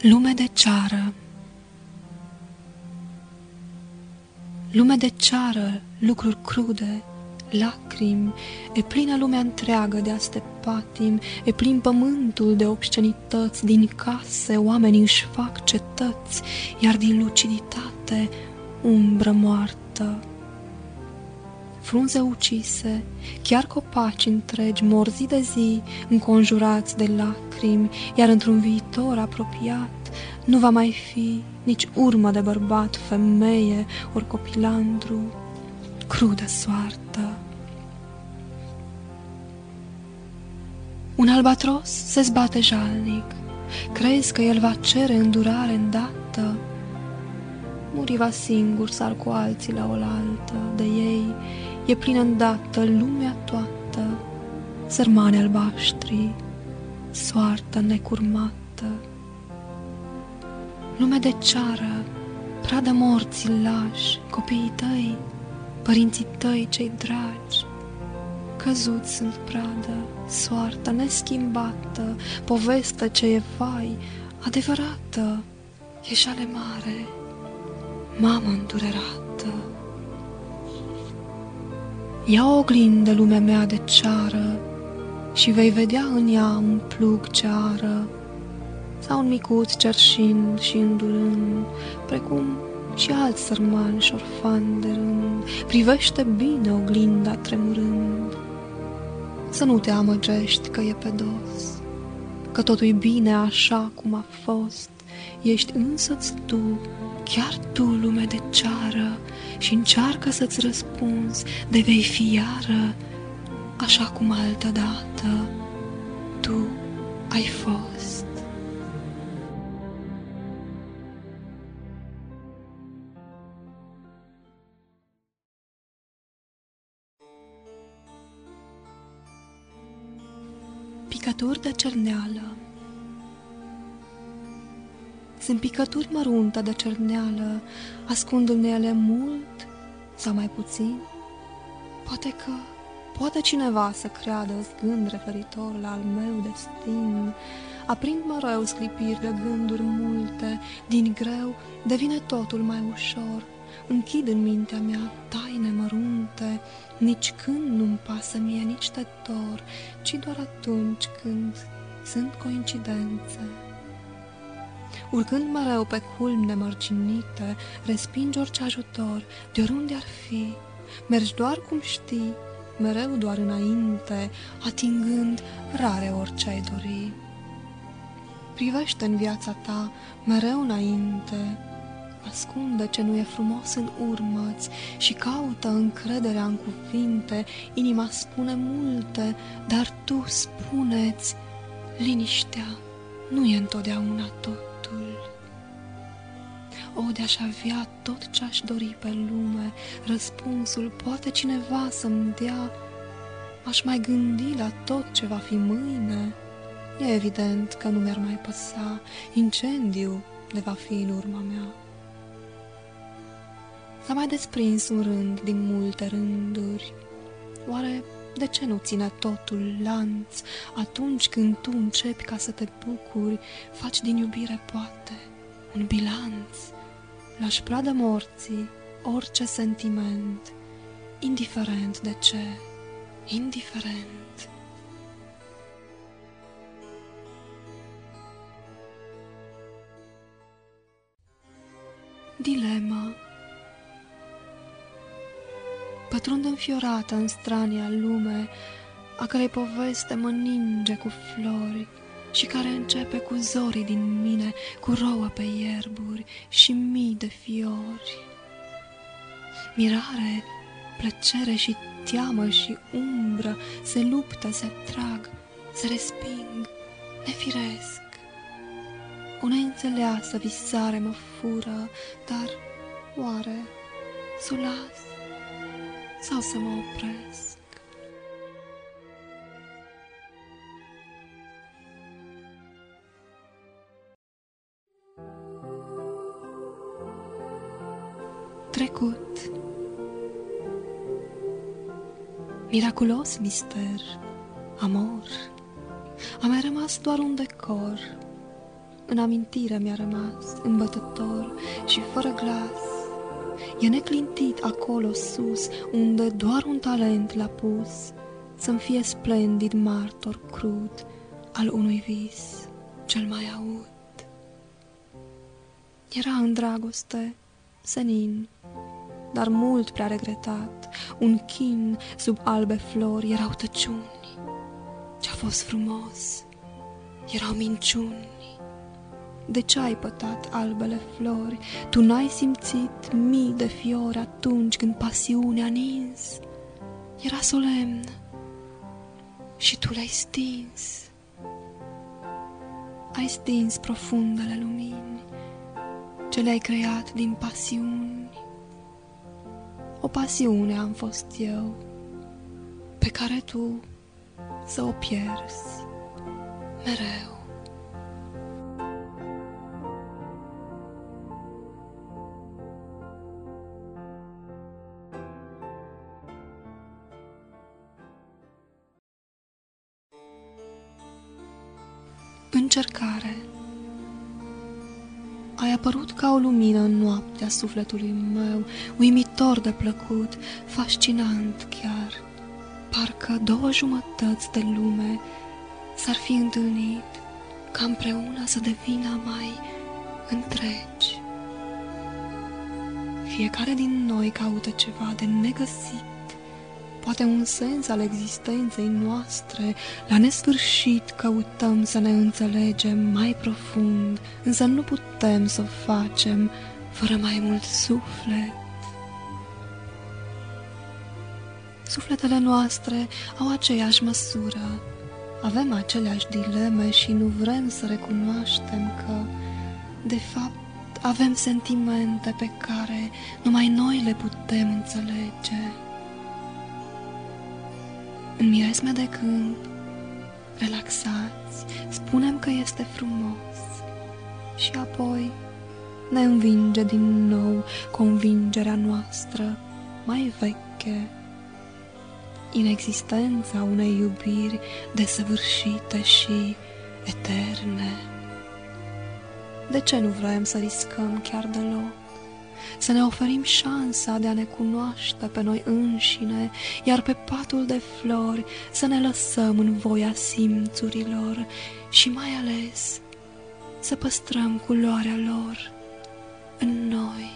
Lume de ceară Lume de ceară, lucruri crude, lacrimi, e plină lumea întreagă de aste patim, e plin pământul de obscenități, din case oamenii își fac cetăți, iar din luciditate umbră moartă. Frunze ucise, chiar copaci întregi mor zi de zi, înconjurați de lacrimi, iar într-un viitor apropiat nu va mai fi nici urmă de bărbat, femeie, ori copilandru, crudă soartă. Un albatros se zbate jalnic, crezi că el va cere îndurare îndată? Muriva singur sar cu alții la oaltă, de ei e plină îndată lumea toată, sărmane albaștri, soartă necurmată. Lume de ceară, pradă morții lași, copiii tăi, părinții tăi cei dragi, căzuți sunt pradă, soarta neschimbată, poveste ce e vai, adevărată, e jale mare, mamă îndurerată. Ia o oglindă lumea mea de ceară și vei vedea în ea un plug ce ară, sau un micuț cerșind și îndurând, precum și alți sărmani și orfani de rând, privește bine oglinda tremurând. Să nu te amăgești că e pe dos, că totul e bine așa cum a fost, ești însă-ți tu, chiar tu, lume de ceară, și încearcă să-ți răspunzi de vei fi iară, așa cum altă dată tu ai fost. Picături de cerneală Sunt picături mărunte de cerneală, ascund în ele mult sau mai puțin? Poate că poate cineva să creadă gând referitor la al meu destin. Aprind mereu sclipiri de gânduri multe, din greu devine totul mai ușor. Închid în mintea mea taine mărunte, nici când nu-mi pasă mie nici de dor, ci doar atunci când sunt coincidențe. Urcând mereu pe culmi nemărginite, respingi orice ajutor, de oriunde ar fi. Mergi doar cum știi, mereu doar înainte, atingând rare orice ai dori. Privește în viața ta mereu înainte, ascunde ce nu e frumos în urmăți și caută încrederea în cuvinte, inima spune multe, dar tu spuneți, liniștea nu e întotdeauna totul. O, de-aș avea tot ce-aș dori pe lume, răspunsul poate cineva să-mi dea, aș mai gândi la tot ce va fi mâine. E evident că nu mi-ar mai păsa, incendiu de va fi în urma mea. S-a mai desprins un rând din multe rânduri. Oare de ce nu ține totul lanț atunci când tu începi ca să te bucuri, faci din iubire poate un bilanț? Lași șpradă morții orice sentiment, indiferent de ce, indiferent. Dilema pătrund înfiorată în strania lume, a cărei poveste mă ninge cu flori și care începe cu zorii din mine, cu rouă pe ierburi și mii de fiori. Mirare, plăcere și teamă și umbră se luptă, se trag, se resping, nefiresc. O neînțeleasă visare mă fură, dar oare să las? Sau să mă opresc. Trecut Miraculos mister, amor, a mai rămas doar un decor, în amintire mi-a rămas, îmbătător și fără glas. E neclintit acolo sus, unde doar un talent l-a pus, Să-mi fie splendid martor crud al unui vis cel mai aud. Era în dragoste, senin, dar mult prea regretat, un chin sub albe flori erau tăciuni. Ce-a fost frumos, erau minciuni. De ce ai pătat albele flori? Tu n-ai simțit mii de fiori atunci când pasiunea nins? Era solemn și tu le-ai stins. Ai stins profundele lumini ce le-ai creat din pasiuni. O pasiune am fost eu, pe care tu să o pierzi mereu. Încercare Ai apărut ca o lumină în noaptea sufletului meu, uimitor de plăcut, fascinant chiar. Parcă două jumătăți de lume s-ar fi întâlnit ca împreună să devină mai întregi. Fiecare din noi caută ceva de negăsit poate un sens al existenței noastre. La nesfârșit căutăm să ne înțelegem mai profund, însă nu putem să o facem fără mai mult suflet. Sufletele noastre au aceeași măsură, avem aceleași dileme și nu vrem să recunoaștem că, de fapt, avem sentimente pe care numai noi le putem înțelege în miresme de câmp, relaxați, spunem că este frumos și apoi ne învinge din nou convingerea noastră mai veche, inexistența unei iubiri desăvârșite și eterne. De ce nu vrem să riscăm chiar deloc? Să ne oferim șansa de a ne cunoaște pe noi înșine, iar pe patul de flori să ne lăsăm în voia simțurilor și mai ales să păstrăm culoarea lor în noi.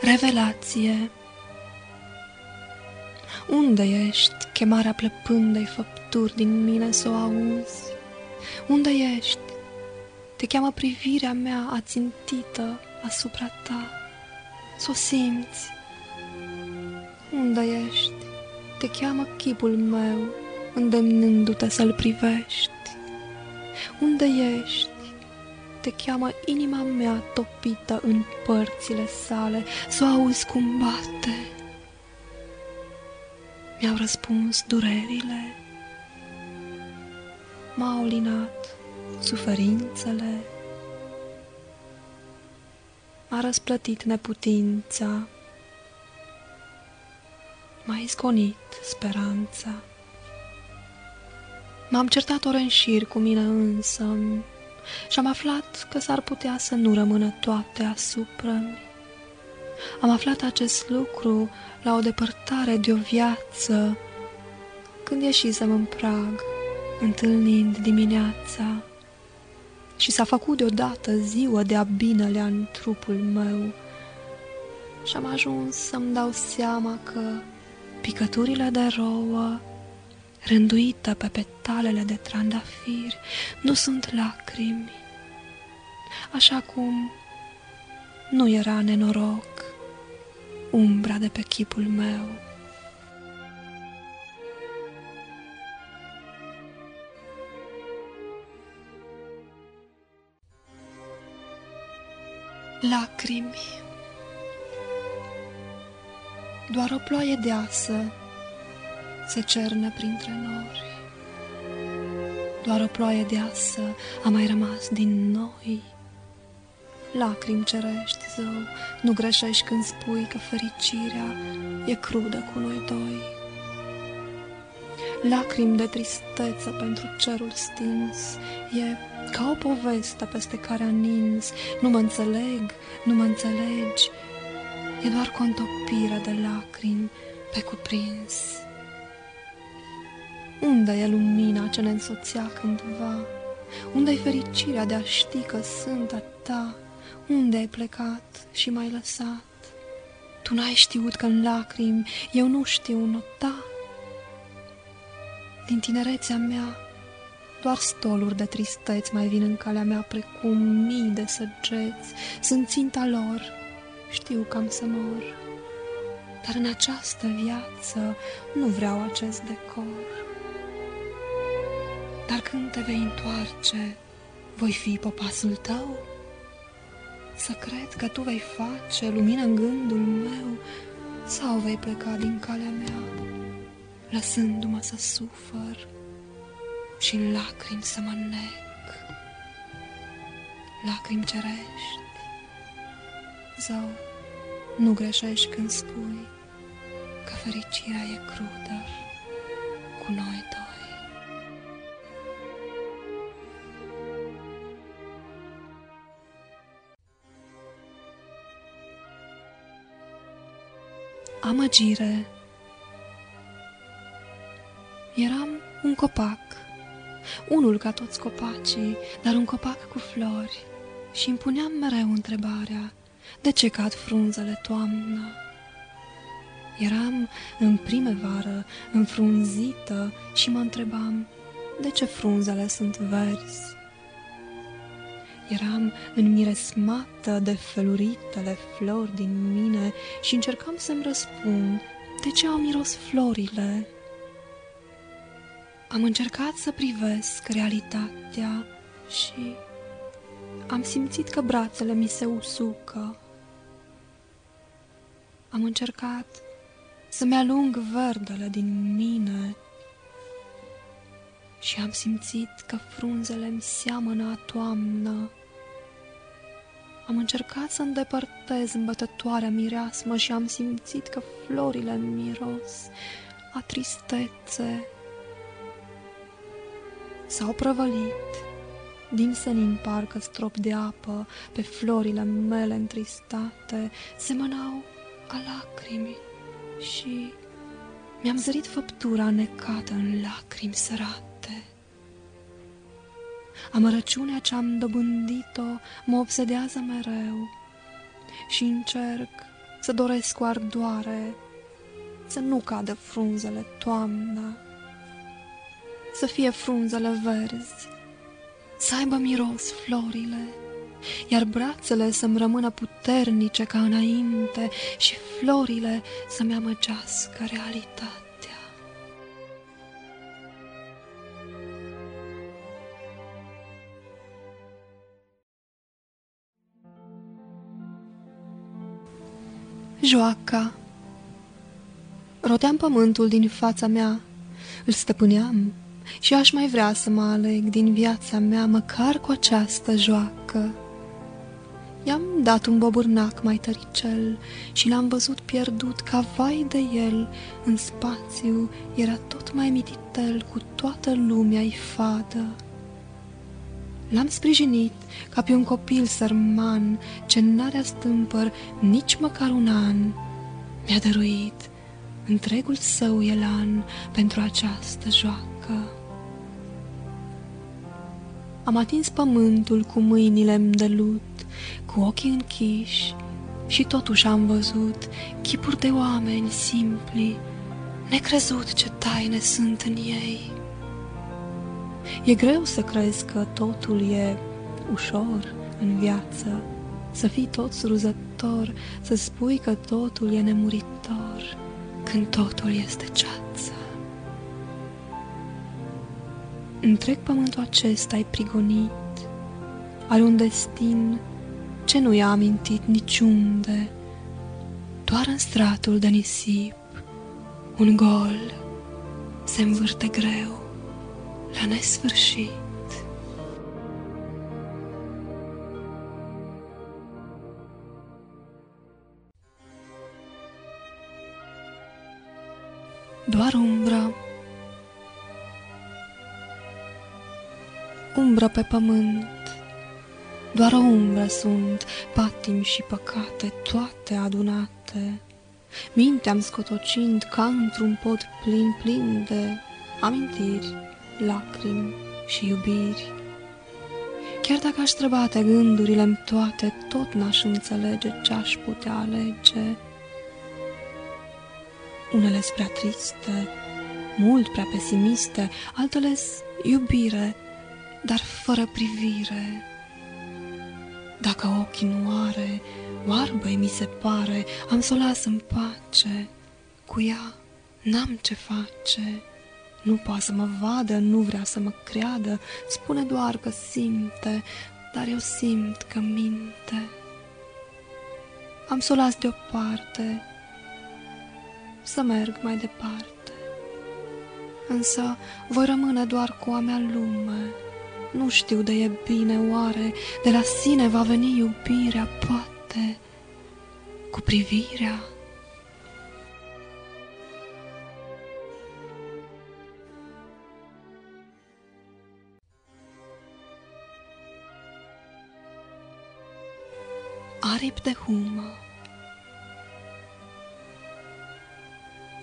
Revelație unde ești, chemarea plăpândei făpturi din mine să o auzi? Unde ești? Te cheamă privirea mea ațintită asupra ta, să o simți. Unde ești? Te cheamă chipul meu, îndemnându-te să-l privești. Unde ești? Te cheamă inima mea topită în părțile sale, să o auzi cum bate mi-au răspuns durerile, m-au linat suferințele, m-a răsplătit neputința, m-a izgonit speranța. M-am certat ore în șir cu mine însă și am aflat că s-ar putea să nu rămână toate asupra -mi. Am aflat acest lucru la o depărtare de o viață, când ieșisem în prag, întâlnind dimineața, și s-a făcut deodată ziua de-a binelea în trupul meu, și am ajuns să-mi dau seama că picăturile de rouă, rânduită pe petalele de trandafiri, nu sunt lacrimi, așa cum nu era nenoroc umbra de pe chipul meu. Lacrimi Doar o ploaie deasă se cerne printre nori. Doar o ploaie deasă a mai rămas din noi. Lacrimi cerești, zău, nu greșești când spui că fericirea e crudă cu noi doi. Lacrimi de tristețe pentru cerul stins, e ca o poveste peste care a nins, nu mă înțeleg, nu mă înțelegi, e doar contopire de lacrimi pe cuprins. Unde e lumina ce ne însoțea cândva? Unde-i fericirea de a ști că sunt a ta? Unde ai plecat și m-ai lăsat? Tu n-ai știut că în lacrimi eu nu știu nota? Din tinerețea mea, doar stoluri de tristeți mai vin în calea mea precum mii de săgeți. Sunt ținta lor, știu că am să mor. Dar în această viață nu vreau acest decor. Dar când te vei întoarce, voi fi popasul tău? Să cred că tu vei face lumină în gândul meu sau vei pleca din calea mea, lăsându-mă să sufăr și în lacrimi să mă nec. Lacrimi cerești, zău, nu greșești când spui că fericirea e crudă cu noi doi. Amăgire Eram un copac, unul ca toți copacii, dar un copac cu flori, și îmi puneam mereu întrebarea, de ce cad frunzele toamnă? Eram în primăvară, înfrunzită și mă întrebam, de ce frunzele sunt verzi? Eram înmiresmată de feluritele flori din mine și încercam să-mi răspund de ce au miros florile. Am încercat să privesc realitatea și am simțit că brațele mi se usucă. Am încercat să-mi alung verdele din mine și am simțit că frunzele mi seamănă a toamnă. Am încercat să îndepărtez îmbătătoarea mireasmă și am simțit că florile miros a tristețe. S-au prăvălit din senin parcă strop de apă pe florile mele întristate, semănau a lacrimi și mi-am zărit făptura necată în lacrimi sărate. Amărăciunea ce-am dobândit-o mă obsedează mereu și încerc să doresc cu ardoare să nu cadă frunzele toamna, să fie frunzele verzi, să aibă miros florile, iar brațele să-mi rămână puternice ca înainte și florile să-mi amăgească realitatea. Joaca Roteam pământul din fața mea, îl stăpâneam și aș mai vrea să mă aleg din viața mea măcar cu această joacă. I-am dat un bobârnac mai tăricel și l-am văzut pierdut ca vai de el, în spațiu era tot mai mititel cu toată lumea-i fadă. L-am sprijinit ca pe un copil sărman ce n-are stâmpăr nici măcar un an. Mi-a dăruit întregul său elan pentru această joacă. Am atins pământul cu mâinile de lut, cu ochii închiși și totuși am văzut chipuri de oameni simpli, necrezut ce taine sunt în ei. E greu să crezi că totul e ușor în viață, să fii tot suruzător, să spui că totul e nemuritor, când totul este ceață. Întreg pământul acesta ai prigonit, are un destin ce nu i-a amintit niciunde, doar în stratul de nisip, un gol se învârte greu la nesfârșit. Doar umbra, umbra pe pământ, doar umbra sunt, patim și păcate, toate adunate. Mintea-mi scotocind ca într-un pod plin, plin de amintiri lacrimi și iubiri. Chiar dacă aș străbate gândurile-mi toate, tot n-aș înțelege ce-aș putea alege. Unele prea triste, mult prea pesimiste, altele iubire, dar fără privire. Dacă ochii nu are, oarbă mi se pare, am să o las în pace, cu ea n-am ce face. Nu poate să mă vadă, nu vrea să mă creadă, spune doar că simte, dar eu simt că minte. Am să o las deoparte, să merg mai departe. Însă voi rămâne doar cu a mea lume. Nu știu de e bine oare, de la sine va veni iubirea, poate, cu privirea. Aripi de humă.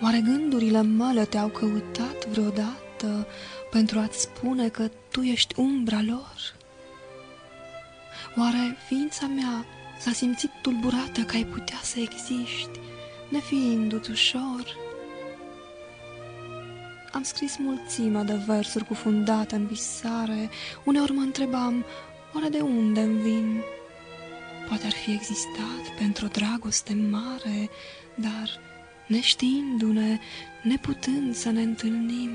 Oare gândurile mele te-au căutat vreodată pentru a-ți spune că tu ești umbra lor? Oare ființa mea s-a simțit tulburată că ai putea să existi, nefiindu-ți ușor? Am scris mulțimea de versuri cufundate în visare, uneori mă întrebam, oare de unde îmi vin? Poate ar fi existat pentru o dragoste mare, dar neștiindu-ne, neputând să ne întâlnim.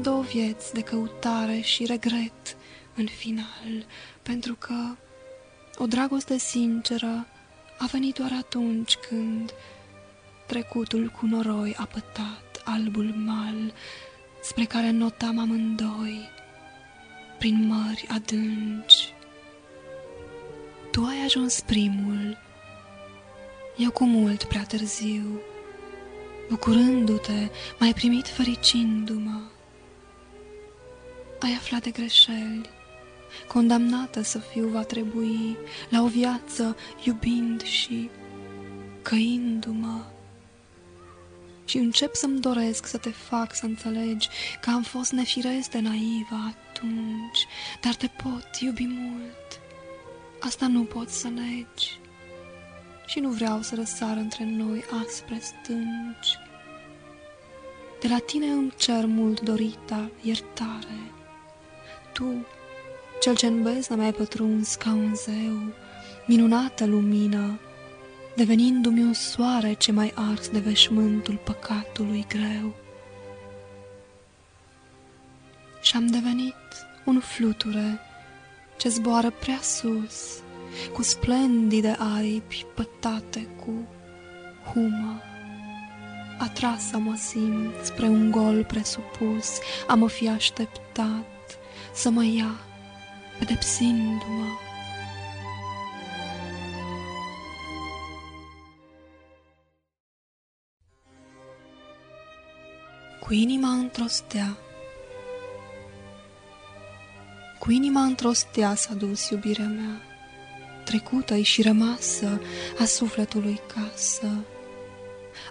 Două vieți de căutare și regret în final, pentru că o dragoste sinceră a venit doar atunci când trecutul cu noroi a pătat albul mal spre care notam amândoi prin mări adânci. Tu ai ajuns primul, eu cu mult prea târziu, bucurându-te, m-ai primit fericindu-mă. Ai aflat de greșeli, condamnată să fiu va trebui la o viață iubind și căindu-mă. Și încep să-mi doresc să te fac să înțelegi că am fost nefiresc de naivă atunci, dar te pot iubi mult Asta nu pot să negi și nu vreau să răsar între noi aspre stânci. De la tine îmi cer mult dorita iertare. Tu, cel ce în beznă mi-ai pătruns ca un zeu, minunată lumină, devenindu-mi un soare ce mai ars de veșmântul păcatului greu. Și-am devenit un fluture ce zboară prea sus, cu splendide aripi pătate cu humă. Atrasă mă simt spre un gol presupus, a mă fi așteptat să mă ia, pedepsindu-mă. Cu inima într-o stea, cu inima într-o stea s-a dus iubirea mea, trecută și rămasă a sufletului casă.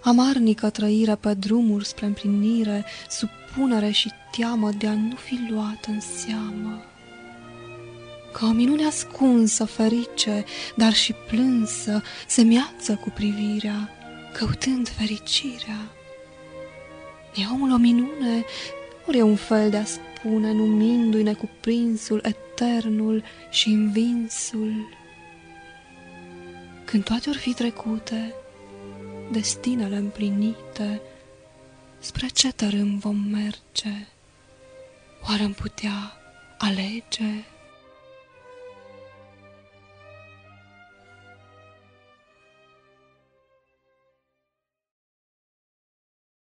Amarnică trăire pe drumuri spre împlinire, supunere și teamă de a nu fi luat în seamă. Ca o minune ascunsă, ferice, dar și plânsă, se miață cu privirea, căutând fericirea. E omul o minune, ori e un fel de a spune, numindu-i necuprinsul, eternul și învinsul. Când toate or fi trecute, destinele împlinite, spre ce tărâm vom merge? Oare am putea alege?